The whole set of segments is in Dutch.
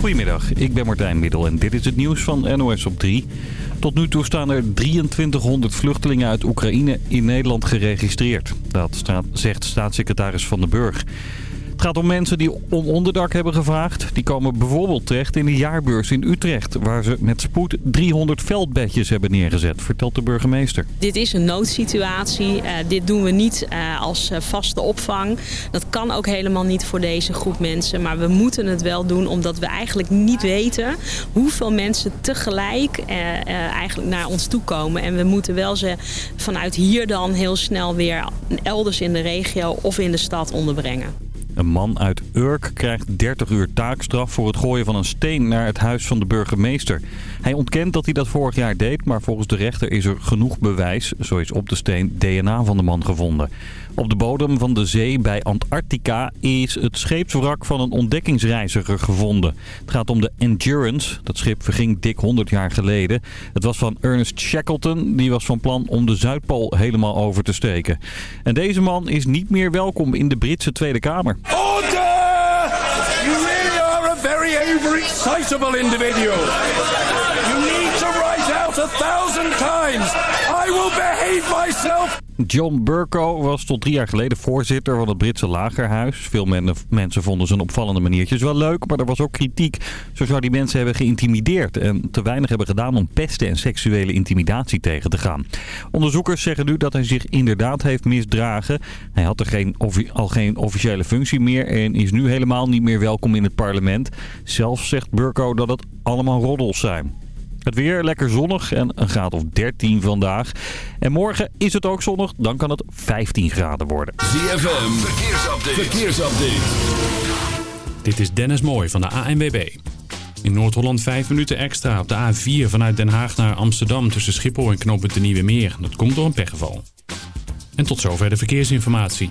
Goedemiddag, ik ben Martijn Middel en dit is het nieuws van NOS op 3. Tot nu toe staan er 2300 vluchtelingen uit Oekraïne in Nederland geregistreerd. Dat zegt staatssecretaris Van den Burg. Het gaat om mensen die om onderdak hebben gevraagd. Die komen bijvoorbeeld terecht in de jaarbeurs in Utrecht... waar ze met spoed 300 veldbedjes hebben neergezet, vertelt de burgemeester. Dit is een noodsituatie. Uh, dit doen we niet uh, als uh, vaste opvang. Dat kan ook helemaal niet voor deze groep mensen. Maar we moeten het wel doen omdat we eigenlijk niet weten... hoeveel mensen tegelijk eigenlijk naar ons toe komen. En we moeten wel ze vanuit hier dan heel snel weer elders in de regio of in de stad onderbrengen. Een man uit Urk krijgt 30 uur taakstraf voor het gooien van een steen naar het huis van de burgemeester. Hij ontkent dat hij dat vorig jaar deed, maar volgens de rechter is er genoeg bewijs. Zo is op de steen DNA van de man gevonden. Op de bodem van de zee bij Antarctica is het scheepswrak van een ontdekkingsreiziger gevonden. Het gaat om de Endurance. Dat schip verging dik 100 jaar geleden. Het was van Ernest Shackleton. Die was van plan om de Zuidpool helemaal over te steken. En deze man is niet meer welkom in de Britse Tweede Kamer. Order! You really are a very overexcitable individual. A thousand times. I will behave myself. John Burko was tot drie jaar geleden voorzitter van het Britse lagerhuis. Veel mensen vonden zijn opvallende maniertjes wel leuk, maar er was ook kritiek. Zo zou die mensen hebben geïntimideerd en te weinig hebben gedaan om pesten en seksuele intimidatie tegen te gaan. Onderzoekers zeggen nu dat hij zich inderdaad heeft misdragen. Hij had er geen, al geen officiële functie meer en is nu helemaal niet meer welkom in het parlement. Zelfs zegt Burko dat het allemaal roddels zijn. Het weer lekker zonnig en een graad of 13 vandaag. En morgen is het ook zonnig, dan kan het 15 graden worden. ZFM, verkeersupdate. verkeersupdate. Dit is Dennis Mooij van de ANWB. In Noord-Holland 5 minuten extra op de A4 vanuit Den Haag naar Amsterdam... tussen Schiphol en knooppunt de Nieuwe Meer. Dat komt door een pechgeval. En tot zover de verkeersinformatie.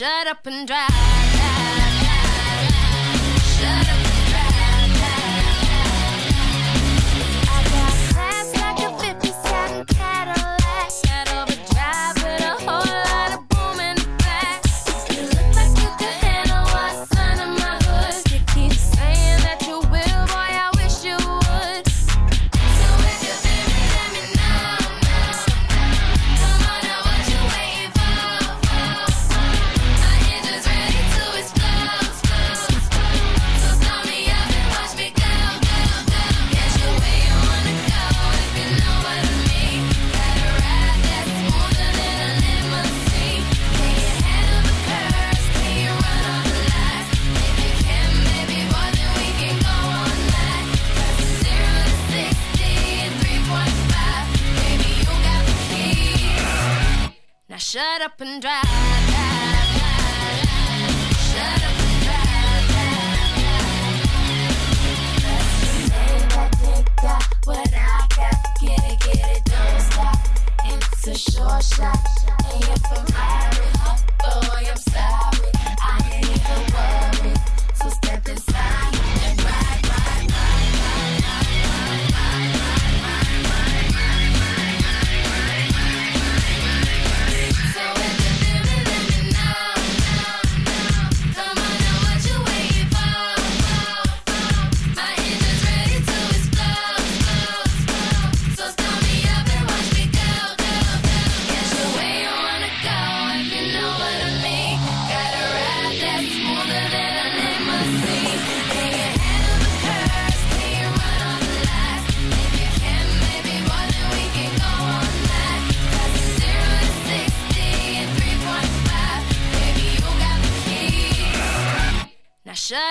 Shut up and drive.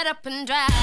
Up and drive.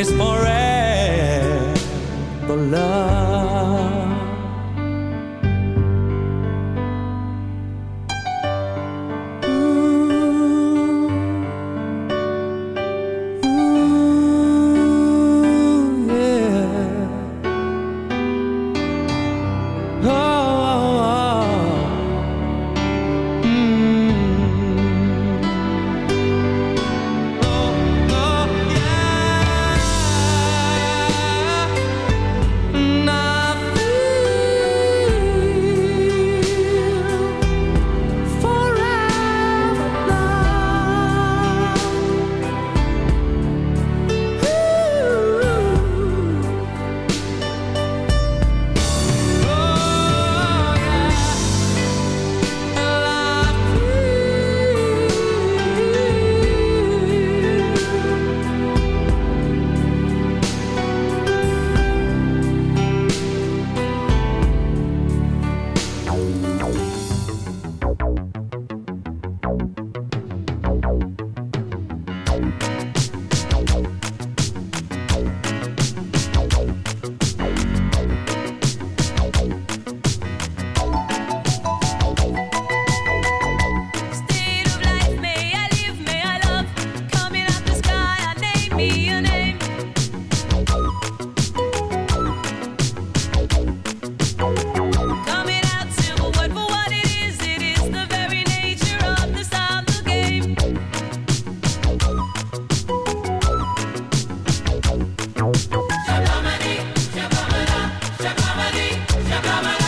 Is forever love. Mama.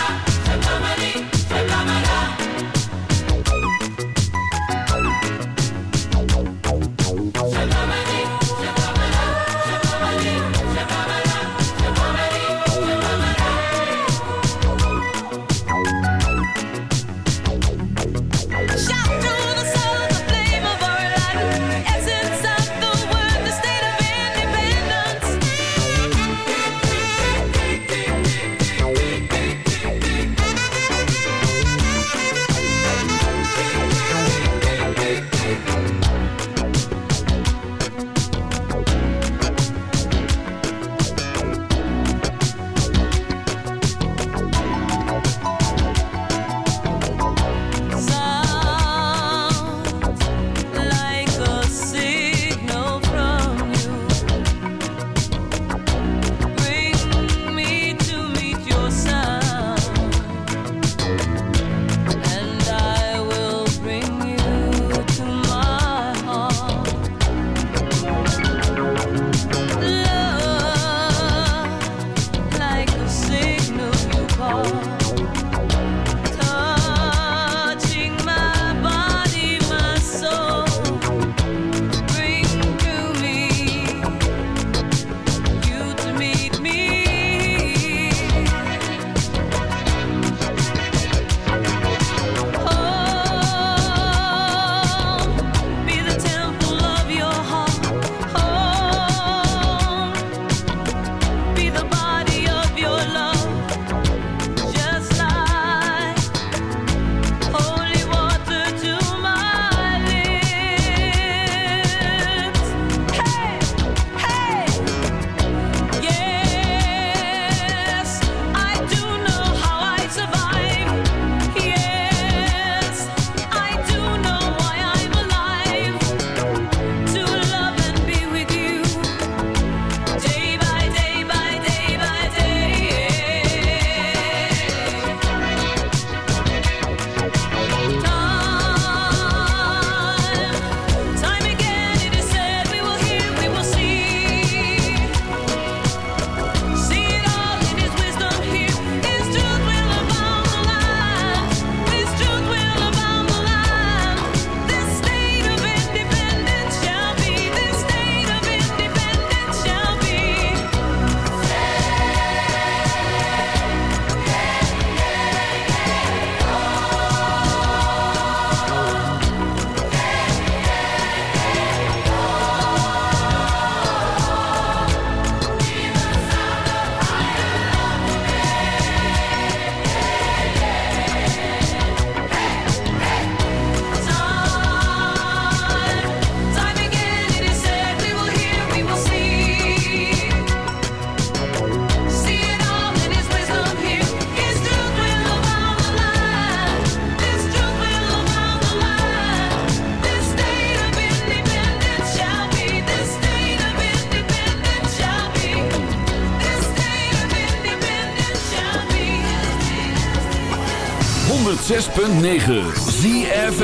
ZFM.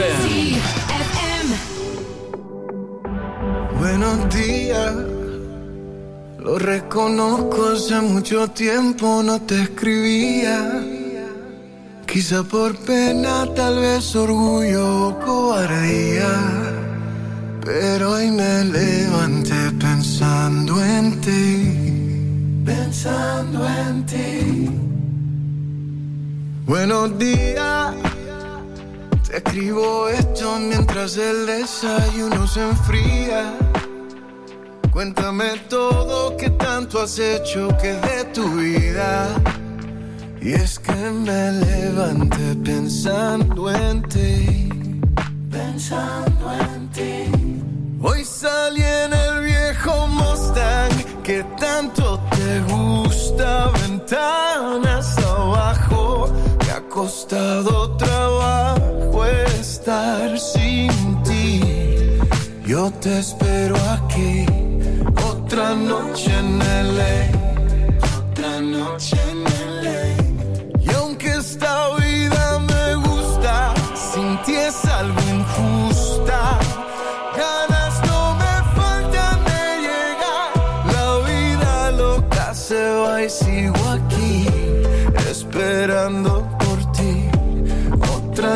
Buenos días, lo reconozco, hace mucho tiempo no te escribía. Quizá por pena, tal vez orgullo o cobardía. Pero hoy me levanté pensando en ti, pensando en ti. Buenos días, te escribo esto mientras el desayuno se enfría. Cuéntame todo que tanto has hecho que de tu vida. Y es que me levanté pensando en ti, pensando en ti. Hoy salí en el viejo Mustang que tanto te gusta, ventanas abajo. Costado trabajo estar sin ti. Yo te espero aquí, otra noche en LA, otra noche en LA. Y aunque esta vida me gusta, sin ti es algo injusta. Ganas no me faltan de llegar. La vida loca se va y sigo aquí, esperando.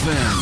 ZFM.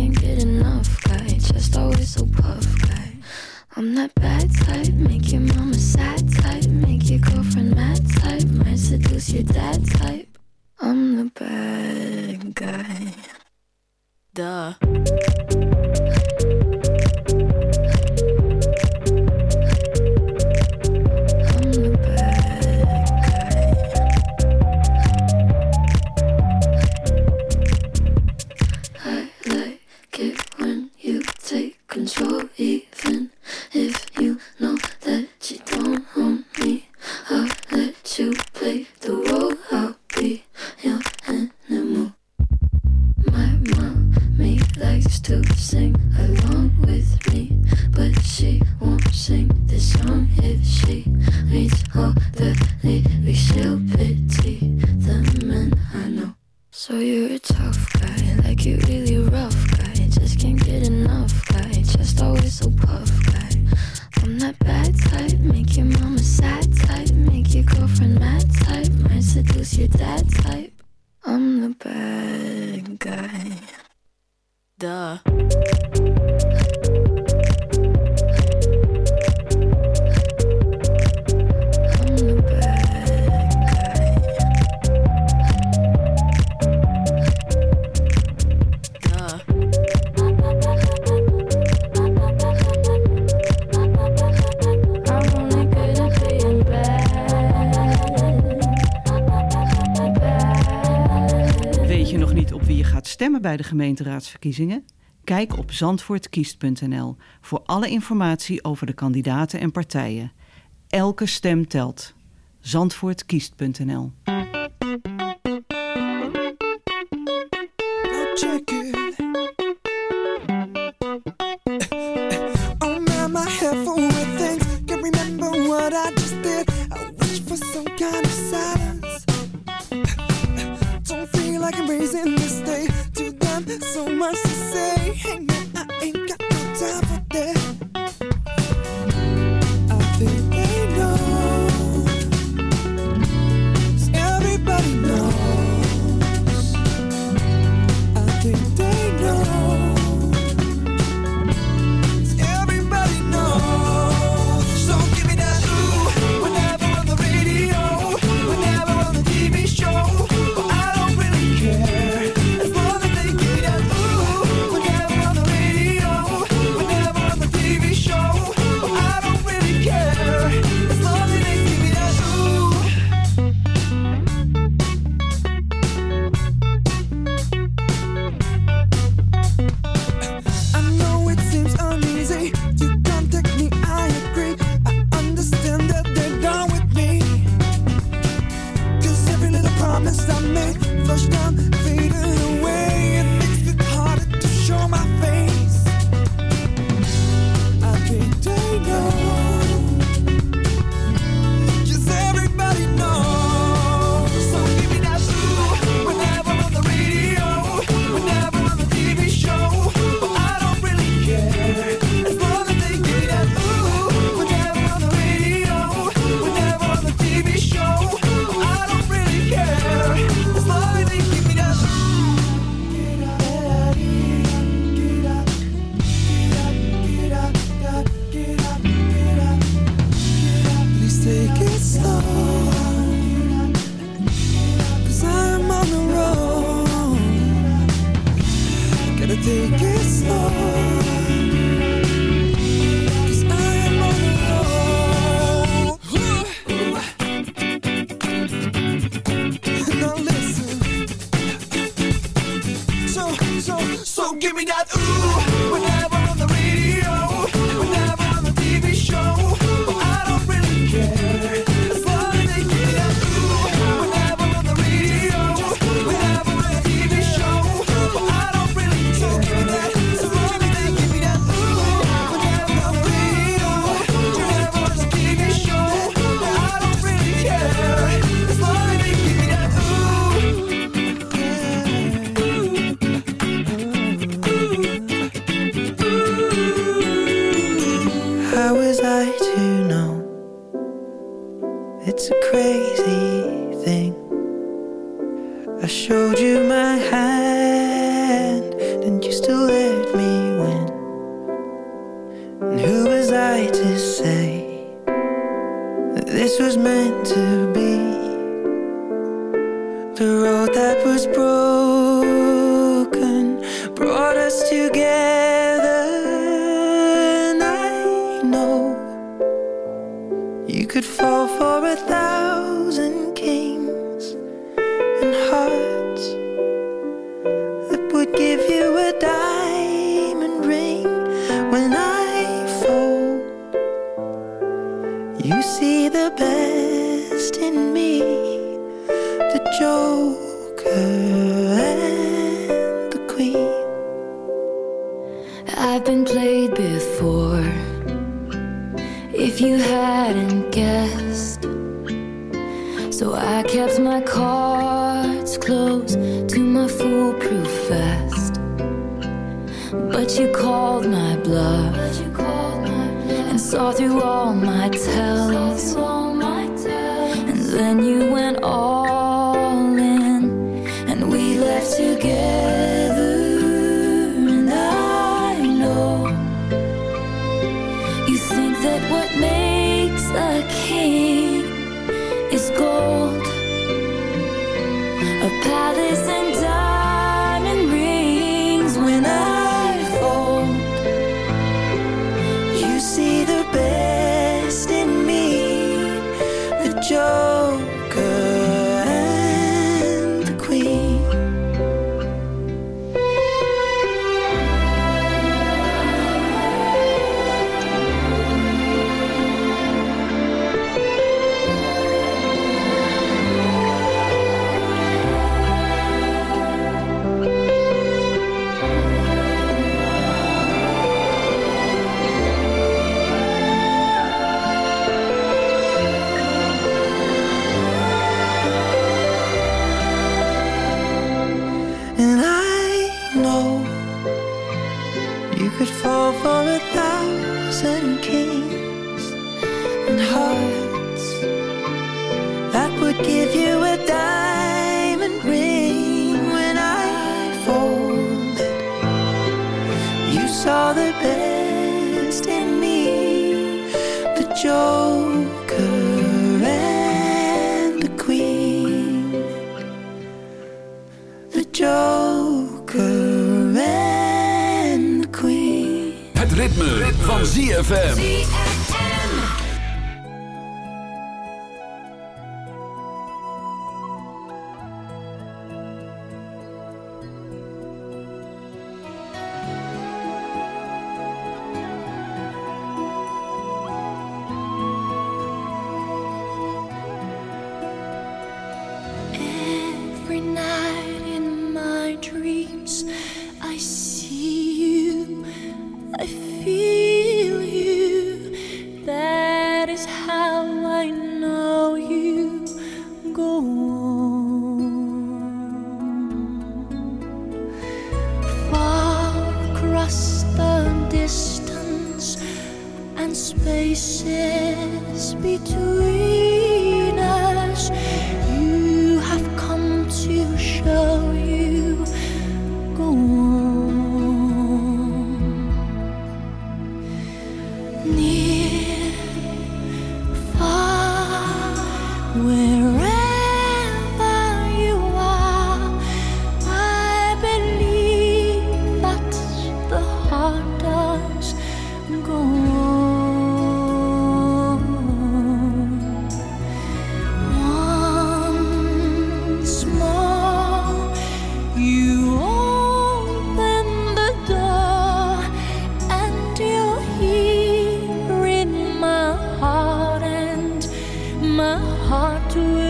can't get enough. bij de gemeenteraadsverkiezingen? Kijk op zandvoortkiest.nl voor alle informatie over de kandidaten en partijen. Elke stem telt. Zandvoortkiest.nl the best in me, the Joker and the Queen. I've been played before. If you hadn't guessed, so I kept my cards close to my foolproof vest. But you called my bluff and saw through all my tells. So. saw the best in me, the Joker and the Queen, the Joker and the Queen. Het ritme, ritme. van ZFM. heart to